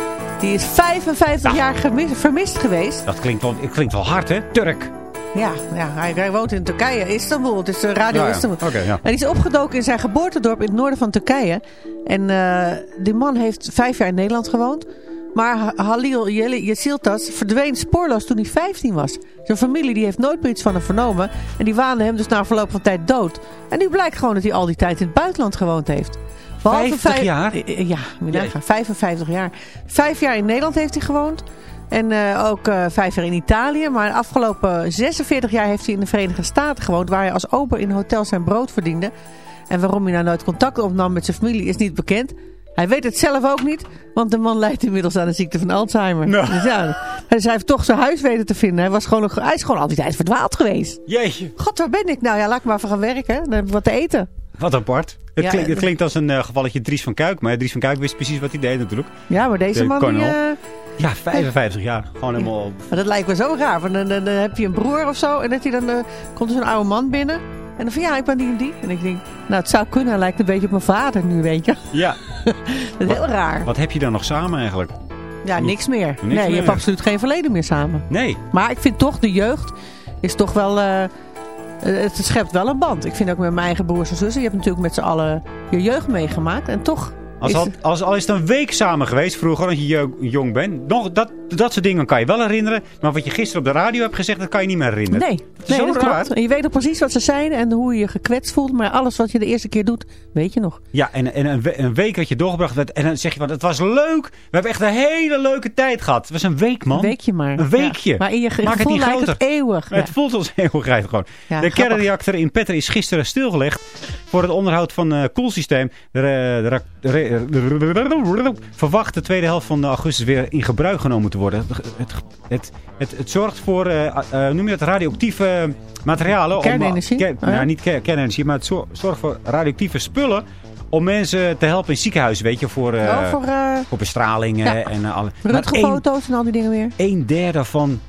Die is 55 jaar gemis- vermist geweest. Dat klinkt wel, klinkt wel hard, hè? Turk. Ja, ja hij, hij woont in Turkije, Istanbul. Het is eh, Radio Ja, ja. Istanbul. Oké, ja. En die is opgedoken in zijn geboortedorp in het noorden van Turkije. En eh, die man heeft vijf jaar in Nederland gewoond. Maar Ha- Halil Yesiltas verdween spoorloos toen hij 15 was. Zijn familie die heeft nooit meer iets van hem vernomen. En die waande hem dus na verloop van tijd dood. En nu blijkt gewoon dat hij al die tijd in het buitenland gewoond heeft. 50 vijf- jaar? Eh, eh, Ja, moet je nagaan. 55 jaar. Vijf jaar in Nederland heeft hij gewoond. En eh, ook vijf jaar in Italië. Maar de afgelopen 46 jaar heeft hij in de Verenigde Staten gewoond. Waar hij als ober in een hotel zijn brood verdiende. En waarom hij nou nooit contact opnam met zijn familie is niet bekend. Hij weet het zelf ook niet. Want de man lijdt inmiddels aan de ziekte van Alzheimer. Dus, ja, dus hij heeft toch zijn huis weten te vinden. Hij, was gewoon, hij is gewoon altijd tijd verdwaald geweest. Jeetje. God, waar ben ik? Nou ja, laat ik maar even gaan werken. Dan heb ik wat te eten. Wat apart. Het, Ja, het eh, klinkt als een eh, gevalletje Dries van Kuik. Maar Dries van Kuik wist precies wat hij deed natuurlijk. Ja, maar deze De man... Die, eh, Ja, 55 jaar. Gewoon helemaal... Maar dat lijkt me zo raar. Want dan, dan, dan heb je een broer of zo. En dat hij dan eh, komt zo'n oude man binnen. En dan van ja, ik ben die en die. En ik denk, nou het zou kunnen. Hij lijkt een beetje op mijn vader nu, weet je. Ja. Dat is heel raar. Wat heb je dan nog samen eigenlijk? Ja, niks meer. Niks nee, je meer. hebt absoluut geen verleden meer samen. Nee. Maar ik vind toch, de jeugd is toch wel... eh, het schept wel een band. Ik vind ook met mijn eigen broers en zussen. Je hebt natuurlijk met z'n allen je jeugd meegemaakt. En toch... Als, al, als al is het een week samen geweest vroeger, als je jo- jong bent. Nog, dat, dat soort dingen kan je wel herinneren. Maar wat je gisteren op de radio hebt gezegd, dat kan je niet meer herinneren. Nee. Nee, zo dat raar. klopt. Je weet nog precies wat ze zijn en hoe je je gekwetst voelt. Maar alles wat je de eerste keer doet, weet je nog. Ja, en, en een, we- een week had je doorgebracht. werd- En dan zeg je van, het was leuk. We hebben echt een hele leuke tijd gehad. Het was een week, man. Een weekje maar. Een weekje. Ja. Maar in je ge- Maak het gevoel niet lijkt groter. het eeuwig. Het voelt ons eeuwigheid gewoon. Ja, de kernreactor in Petter is gisteren stilgelegd voor het onderhoud van het koelsysteem. De, eh, de, ra- de verwacht de tweede helft van augustus weer in gebruik genomen te worden. Het, het, het, het, zorgt voor, eh, noem je dat, radioactieve materialen. om- Kernenergie? ker- Oh ja. nou, niet ker- kernenergie, maar het zor- zorgt voor radioactieve spullen. Om mensen te helpen in ziekenhuizen, weet je, voor, eh, Oh, voor uh, voor bestralingen Ja. en eh, alle. En al die dingen weer. een derde van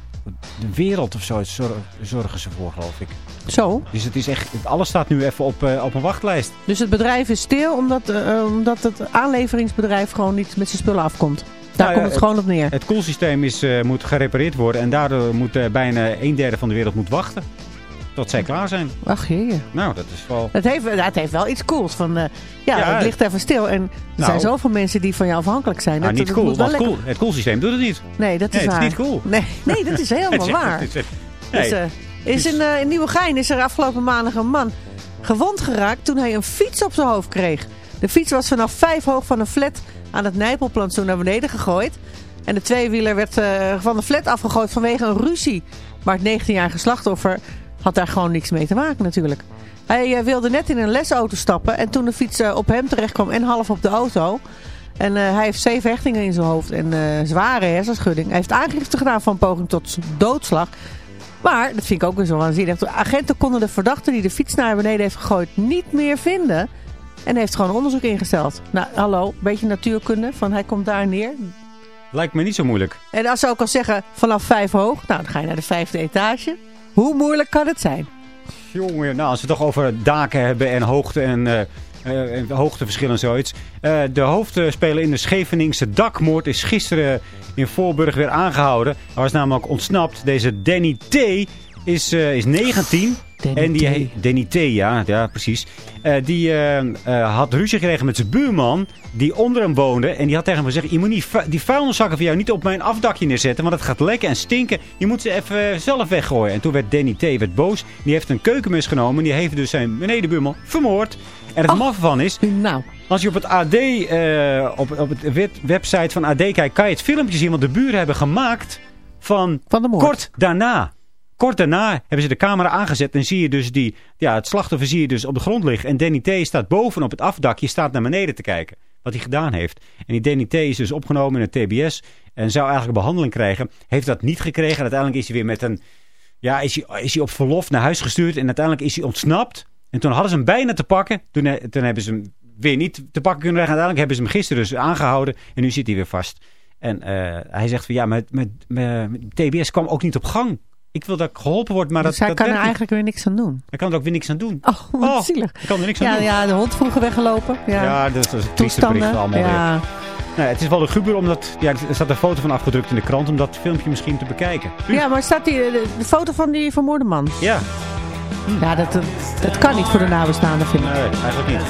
de wereld of zo zor- zorgen ze voor, geloof ik. Zo. Dus het is echt, alles staat nu even op, eh, op een wachtlijst. Dus het bedrijf is stil omdat, eh, eh, omdat het aanleveringsbedrijf gewoon niet met zijn spullen afkomt. Daar Nou komt het gewoon op neer. Het koelsysteem is, eh, moet gerepareerd worden en daardoor moet eh, bijna een derde van de wereld moet wachten. Tot zij klaar zijn. Ach jee. Nou, dat is wel... Het heeft, het heeft wel iets cools. Van, eh, ja, Ja, het ligt even stil. En er Nou. zijn zoveel mensen die van jou afhankelijk zijn. Nou, dat, niet dat cool, want cool, het koelsysteem doet het niet. Nee, dat is Nee, het is waar. niet cool. Nee, nee dat is helemaal waar. is- nee. is in, in Nieuwegein is er afgelopen maandag een man gewond geraakt toen hij een fiets op zijn hoofd kreeg. De fiets was vanaf vijf hoog van een flat aan het Nijpelplantsoen naar beneden gegooid. En de tweewieler werd eh, van de flat afgegooid vanwege een ruzie. Maar het 19-jarige slachtoffer had daar gewoon niks mee te maken natuurlijk. Hij eh, wilde net in een lesauto stappen en toen de fiets eh, op hem terecht kwam en half op de auto... En hij heeft zeven hechtingen in zijn hoofd en zware hersenschudding. Hij heeft aangifte gedaan van poging tot doodslag. Maar, dat vind ik ook weer zo waanzinnig. De agenten konden de verdachte die de fiets naar beneden heeft gegooid niet meer vinden. En heeft gewoon onderzoek ingesteld. Nou, hallo, beetje natuurkunde. Van hij komt daar neer. Lijkt me niet zo moeilijk. En als ze ook al zeggen vanaf vijf hoog. Nou, dan ga je naar de vijfde etage. Hoe moeilijk kan het zijn? Jongen, nou, als we het toch over daken hebben en hoogte en, eh eh, en hoogteverschillen en zoiets. Eh, de hoofdspeler in de Scheveningse dakmoord is gisteren in Voorburg weer aangehouden. Hij was namelijk ontsnapt. Deze Danny T. is, eh, is 19. En die T, ja, ja precies. Eh, die eh, eh, had ruzie gekregen met zijn buurman die onder hem woonde. En die had tegen hem gezegd, je moet niet die vuilniszakken van jou niet op mijn afdakje neerzetten. Want het gaat lekken en stinken. Je moet ze even zelf weggooien. En toen werd T. werd boos. Die heeft een keukenmes genomen. En die heeft dus zijn benedenbuurman vermoord. En het maffe van is, Nou, als je op het AD, op, op het web- website van AD kijkt, kan je het filmpje zien. Want de buren hebben gemaakt van, van de moord. kort daarna. Kort daarna hebben ze de camera aangezet en zie je dus die, ja, het slachtoffer zie je dus op de grond liggen. En Danny T. staat boven op het afdakje, staat naar beneden te kijken. Wat hij gedaan heeft. En die Danny T. is dus opgenomen in het TBS en zou eigenlijk behandeling krijgen. Heeft dat niet gekregen. En uiteindelijk is hij weer met een, ja, is hij, is hij op verlof naar huis gestuurd. En uiteindelijk is hij ontsnapt. En toen hadden ze hem bijna te pakken. Toen, eh, hebben ze hem weer niet te pakken kunnen krijgen. Uiteindelijk hebben ze hem gisteren dus aangehouden. En nu zit hij weer vast. En eh, hij zegt van ja, met, met, met TBS kwam ook niet op gang. Ik wil dat ik geholpen word, maar dus dat, hij dat kan er niet. eigenlijk weer niks aan doen. Hij kan er ook weer niks aan doen. Oh, wat zielig. Ik kan er niks aan Ja, doen. ja, de hond vroeger weggelopen. Ja, Ja, dat is een trieste Toestanden. bericht allemaal ja. weer. Nou, het is wel een guber, omdat ja, er staat een foto van afgedrukt in de krant om dat filmpje misschien te bekijken. ja, maar staat die, de, de foto van die vermoorde man? Ja. Ja, dat, dat kan niet voor de nabestaanden, vind ik. Nee, eigenlijk niet.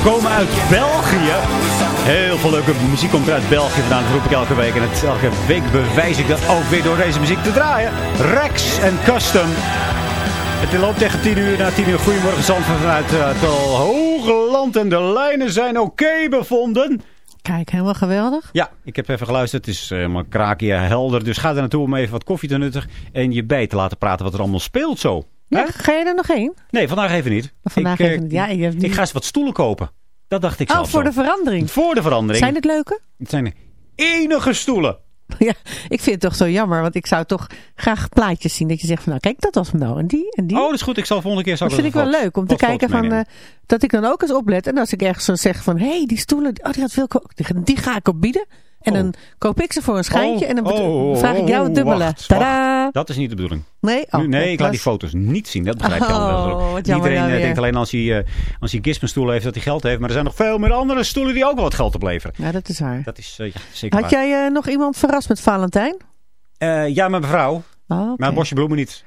Ze komen uit België. Heel veel leuke muziek komt er uit België vandaan. Dat roep ik elke week. En het, elke week bewijs ik dat ook weer door deze muziek te draaien. Rex en Custom. Het loopt tegen 10 uur. Na 10 uur goedemorgen Zandvoort vanuit uh, het hoge land. En de lijnen zijn oké bevonden. Kijk, helemaal geweldig. Ja, ik heb even geluisterd. Het is helemaal kraakje helder. Dus ga er naartoe om even wat koffie te nuttigen. En je bij te laten praten wat er allemaal speelt zo. Ja, ga je er nog heen? Nee, vandaag even niet. Vandaag ik, even niet. Ja, je hebt niet... ik ga eens wat stoelen kopen. Dat dacht ik Oh, zelf voor zo. de verandering. Voor de verandering. Zijn het leuke? Het zijn enige stoelen. Ja, ik vind het toch zo jammer. Want ik zou toch graag plaatjes zien. Dat je zegt van nou kijk, dat was hem nou. En die en die. Oh, dat is goed. Ik zal volgende keer... Zal dat vind ik wel leuk. Om te kijken van... eh, dat ik dan ook eens oplet. En als ik ergens zo zeg van... Hé, hey, die stoelen. Oh, die had veel... Die, die ga ik opbieden. En dan koop ik ze voor een schijntje. en dan bet- Oh, vraag ik jou het oh, dubbele. wacht, Tadaa! Dat is niet de bedoeling. Nee? Oh, Nu- nee, ik laat die foto's niet zien. Dat begrijp je Oh, al. jammer Iedereen nou eh, denkt alleen als hij, eh, als hij Gizmo-stoel heeft dat hij geld heeft. Maar er zijn nog veel meer andere stoelen die ook wel wat geld opleveren. Ja, dat is waar. Dat is eh, ja, zeker Had waar. jij nog iemand verrast met Valentijn? Ja, mijn mevrouw. Oh, oké. Maar een bosje bloemen niet.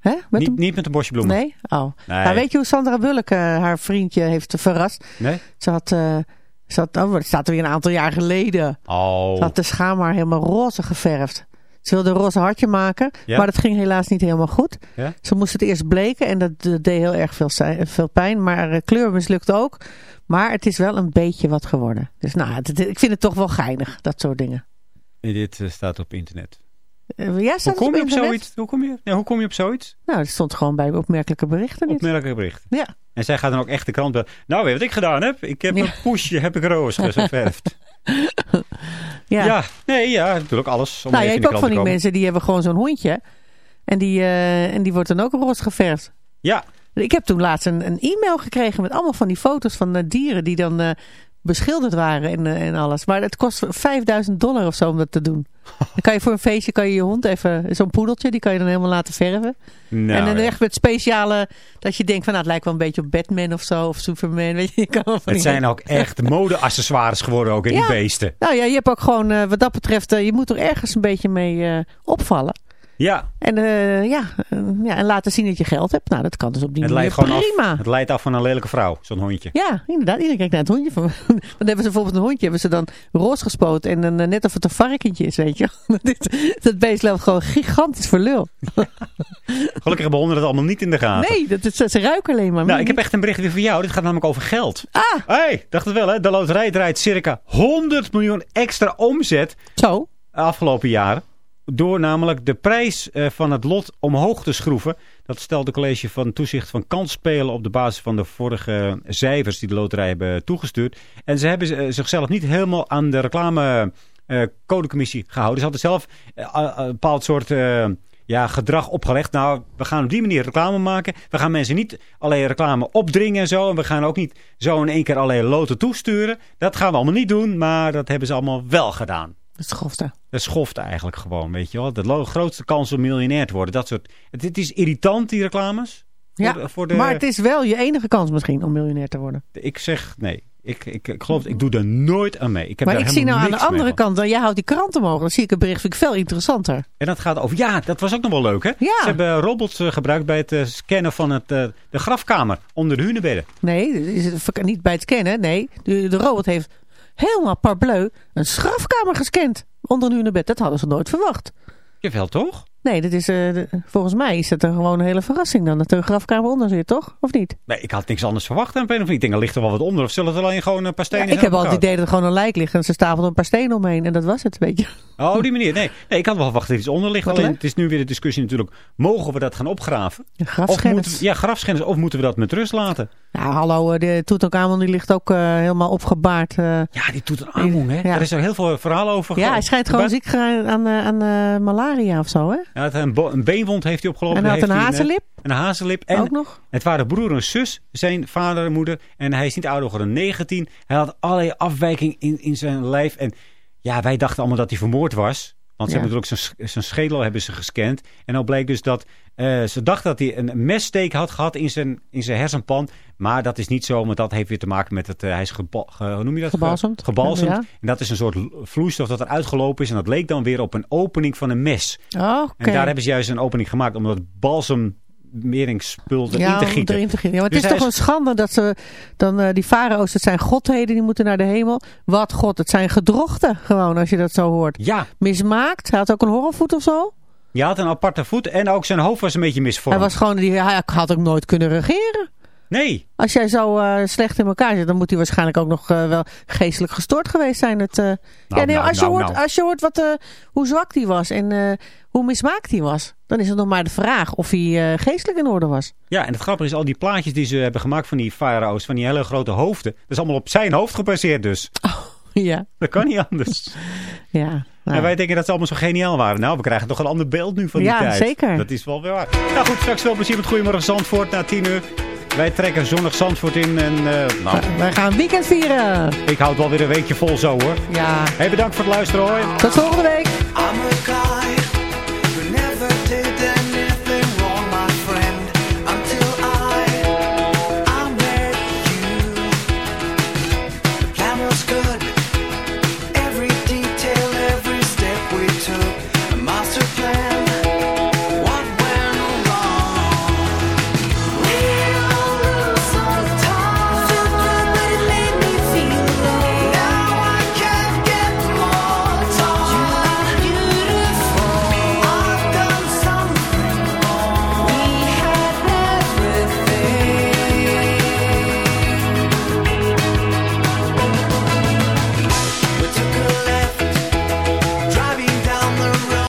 Hè? Met niet, een- niet met een bosje bloemen. Nee? Oh. Nee. Nou, weet je hoe Sandra Bullock haar vriendje heeft verrast? Nee? Ze had... eh, had oh, dat staat er weer een aantal jaar geleden. Oh. Had de schaamhaar helemaal roze geverfd. Ze wilde een roze hartje maken, Ja? maar dat ging helaas niet helemaal goed. Ja? Ze moest het eerst bleken en dat, dat deed heel erg veel, zij- veel pijn. Maar eh, kleur mislukte ook. Maar het is wel een beetje wat geworden. Dus nou, het- ik vind het toch wel geinig, dat soort dingen. En dit eh, staat op internet. Eh, ja, Hoe het kom je op zoiets? Hoe kom je, ja, hoe kom je op zoiets? Nou, het stond gewoon bij opmerkelijke berichten. Niet? Opmerkelijk bericht. Ja. En zij gaat dan ook echt de krant bij. Nou, weet je wat ik gedaan heb? Ik heb Ja. een poesje, heb ik roos geverfd. Ja. ja, nee, ja, natuurlijk alles. Om nou, je hebt ook van die mensen die hebben gewoon zo'n hondje. En die, eh, en die wordt dan ook roze geverfd. Ja. Ik heb toen laatst een, een e-mail gekregen met allemaal van die foto's van eh, dieren die dan beschilderd waren en, eh, en alles. Maar het kost 5000 dollar of zo om dat te doen. Dan kan je voor een feestje kan je je hond even, zo'n poedeltje, die kan je dan helemaal laten verven. Nou, en dan echt met speciale, dat je denkt van nou het lijkt wel een beetje op Batman of zo, of Superman. Weet je, kan Het zijn ook echt mode-accessoires geworden ook in Ja. die beesten. Nou ja, je hebt ook gewoon, eh, wat dat betreft, eh, je moet er ergens een beetje mee eh, opvallen. Ja, En, eh, ja, eh, ja, en laten zien dat je geld hebt. Nou, dat kan dus op die het manier prima. af. Het leidt af van een lelijke vrouw, zo'n hondje. Ja, inderdaad. Iedereen kijkt naar het hondje. Van, dan hebben ze bijvoorbeeld een hondje, hebben ze dan roze gespoten. En dan eh, net of het een varkentje is, weet je. Dit- dat beest loopt gewoon gigantisch voor lul. Gelukkig hebben honden het allemaal niet in de gaten. Nee, dat is, ze ruiken alleen maar. Nou, ik heb echt een bericht weer voor jou. Dit gaat namelijk over geld. Ah! hey, dacht het wel hè. De loterij draait circa 100 miljoen extra omzet. Zo. Afgelopen jaren. Door namelijk de prijs eh, van het lot omhoog te schroeven. Dat stelt de college van toezicht van kansspelen op de basis van de vorige cijfers die de loterij hebben toegestuurd. En ze hebben eh, zichzelf niet helemaal aan de reclame eh, gehouden. Ze hadden zelf een bepaald soort ja, gedrag opgelegd. Nou, we gaan op die manier reclame maken. We gaan mensen niet alleen reclame opdringen en zo. En we gaan ook niet zo in één keer alleen loten toesturen. Dat gaan we allemaal niet doen, maar dat hebben ze allemaal wel gedaan. Dat schofte. Dat schoft eigenlijk gewoon, weet je wel. De grootste kans om miljonair te worden. Dat soort... het, het is irritant, die reclames. Voor Ja, de- voor de, maar het is wel je enige kans misschien om miljonair te worden. Ik zeg nee. Ik, ik, ik geloof, ik doe er nooit aan mee. Ik heb maar daar ik zie nou aan de mee andere kant, dan jij houdt die krant omhoog. Dan zie ik een bericht, vind ik veel interessanter. En dat gaat over... Ja, dat was ook nog wel leuk, hè? Ja. Ze hebben robots eh, gebruikt bij het eh, scannen van het, eh, de grafkamer onder de hunebedden. Nee, is het niet bij het scannen. Nee, de, de robot heeft helemaal parbleu een grafkamer gescand onder een hunebed. Dat hadden ze nooit verwacht. Jawel, toch? Nee, dat is, eh, volgens mij is het er gewoon een hele verrassing dan. Dat er een grafkamer onder zit, toch? Of niet? Nee, ik had niks anders verwacht. En ik denk, er ligt er wel wat onder. Of zullen het alleen gewoon een paar stenen Ja, ik heb altijd het idee dat er gewoon een lijk ligt en ze stapelden een paar stenen omheen. En dat was het, weet je. Oh, die manier. Nee, nee, ik had wel verwacht dat er iets onder ligt. Wat Alleen, leuk. het is nu weer de discussie natuurlijk. Mogen we dat gaan opgraven? Of grafschennis. ja, grafschennis. Of moeten we dat met rust laten? Nou, hallo, eh, de Tutankhamon die ligt ook eh, helemaal opgebaard. Ja, die aanmoe, hè? Ja. Daar is er heel veel verhalen over. ja, hij schijnt gewoon ziek aan, aan malaria of zo, hè? Hij had een, een beenwond heeft hij opgelopen. En hij had Heeft een hazenlip? Een hazenlip. En Ook nog? Het waren broer en zus, zijn vader en moeder. En hij is niet ouder geworden, 19. Hij had allerlei afwijking in, in zijn lijf. En ja, wij dachten allemaal dat hij vermoord was. Want ze Ja. hebben natuurlijk zijn, zijn schedel hebben ze gescand. En nou bleek dus dat eh, ze dachten dat hij een messteek had gehad in zijn, in zijn hersenpan. Maar dat is niet zo, want dat heeft weer te maken met het... eh, hij is geba- ge- hoe noem je dat? Gebalsemd. Gebalsemd. Ja. En dat is een soort vloeistof dat eruit gelopen is. En dat leek dan weer op een opening van een mes. Oh, Oké. En daar hebben ze juist een opening gemaakt. Omdat balsem ontmeringsspul erin Ja, te gieten. erin te gieten. Ja, maar het Dus is toch een schande dat ze dan eh, die farao's, het zijn godheden, die moeten naar de hemel. Wat god, het zijn gedrochten gewoon als je dat zo hoort. Ja. Mismaakt, hij had ook een horrelvoet of zo. Je had een aparte voet en ook zijn hoofd was een beetje misvormd. Hij was gewoon, die, hij had ook nooit kunnen regeren. Nee. Als jij zo eh, slecht in elkaar zit, dan moet hij waarschijnlijk ook nog eh, wel geestelijk gestoord geweest zijn. Het, eh, ja, nee, nou, als, je nou, hoort, nou. als je hoort wat, hoe zwak hij was en hoe mismaakt hij was, dan is het nog maar de vraag of hij geestelijk in orde was. Ja, en het grappige is, al die plaatjes die ze hebben gemaakt van die farao's, van die hele grote hoofden, dat is allemaal op zijn hoofd gebaseerd dus. Ja. Dat kan niet anders. Ja. En wij denken dat ze allemaal zo geniaal waren. Nou, we krijgen toch een ander beeld nu van die Ja, tijd. zeker. Dat is wel weer waar. Nou goed, straks veel plezier met Goedemorgen Zandvoort na 10 uur. Wij trekken zonnig Zandvoort in en eh, nou, Wij gaan weekend vieren. ik houd wel weer een weekje vol zo hoor. Ja. Hey, bedankt voor het luisteren hoor. Tot volgende week. I'm a guy